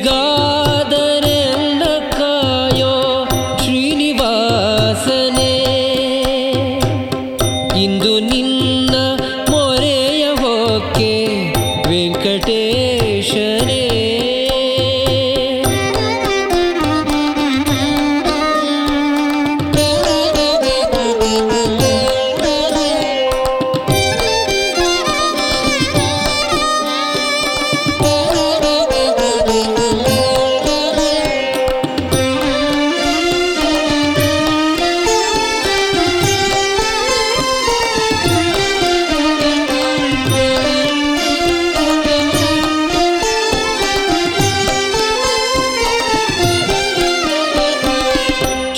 go.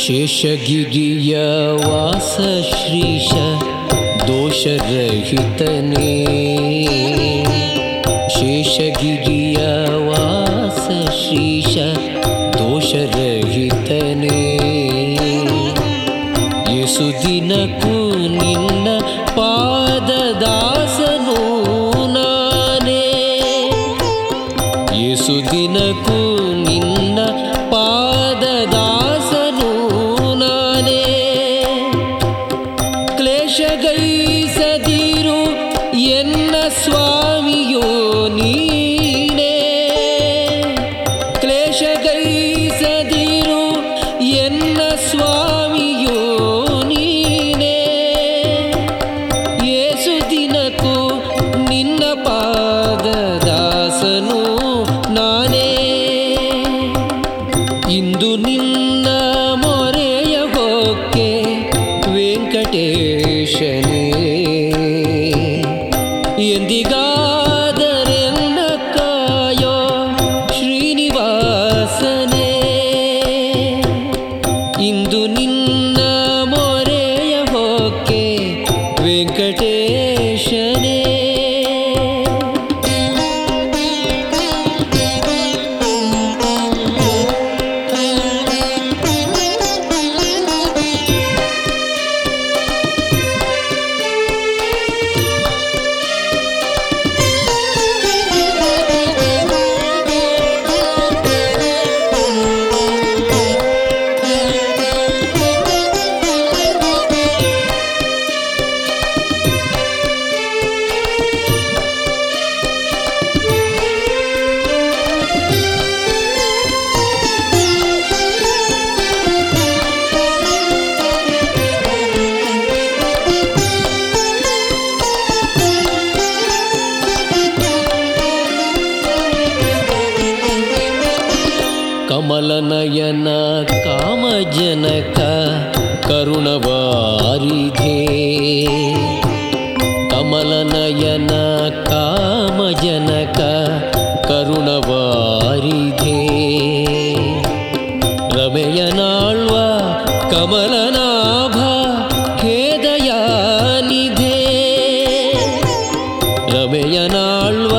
शेषगिरियवासश्रीश दोषरहितने। शेषगिरियवासश्रीश दोषरहितने। यसुदिनकु निन्न पाददास नूनाने यसुदिनकूनि ನು नयन कामजनक करुणवारिधे। रमयनाळ्व कमलनाभ खेदयानिधे। रमयनाळ्व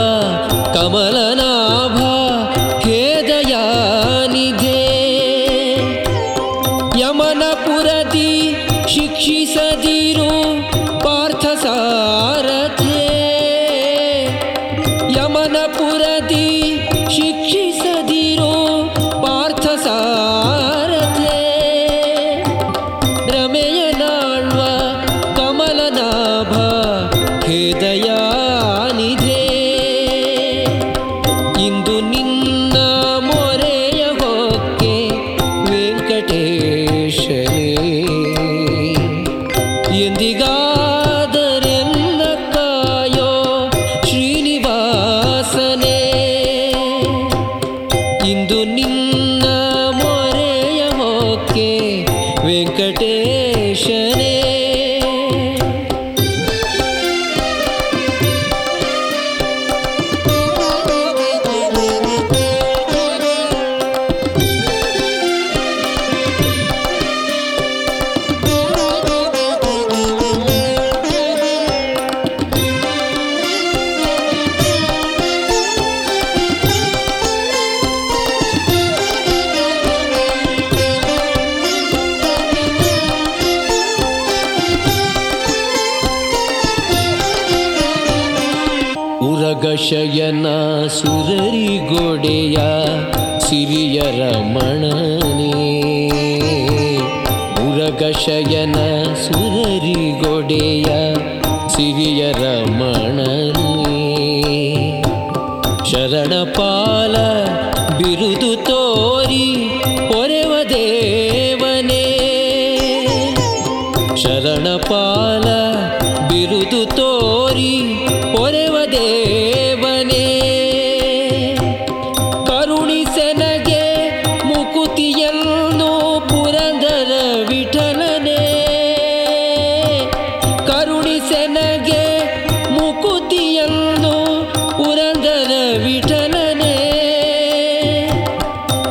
कमलना Hey, ಉರಗಶಯನ ಸುರರಿಗೊಡೆಯ ಸಿರಿಯ ರಮಣನೇ ಉರಗಶಯನ ಸುರರಿಗೊಡೆಯ ಸಿರಿಯ ರಮಣನೇ ಶರಣಪಾಲ ಶರಣಪಾಲ ಬಿರುದು ತೋರಿ ಒರೆವ ದೇವನೇ. ಕರುಣಿಸನಗೆ ಮುಕುತಿಯನ್ನು ಪುರಂದರ ವಿಠಲನೆ. ಕರುಣಿಸನಗೆ ಮುಕುತಿಯನ್ನು ಪುರಂದರ ವಿಠಲನೆ.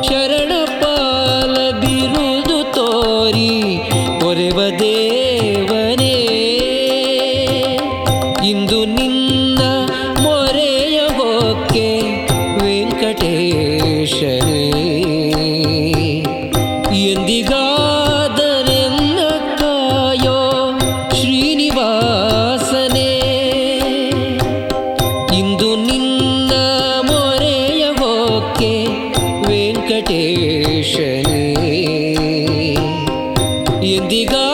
ಶರಣಪಾಲ ಬಿರುದು ತೋರಿ ಒರೆವ ದೇವ ಎದಿಗಾ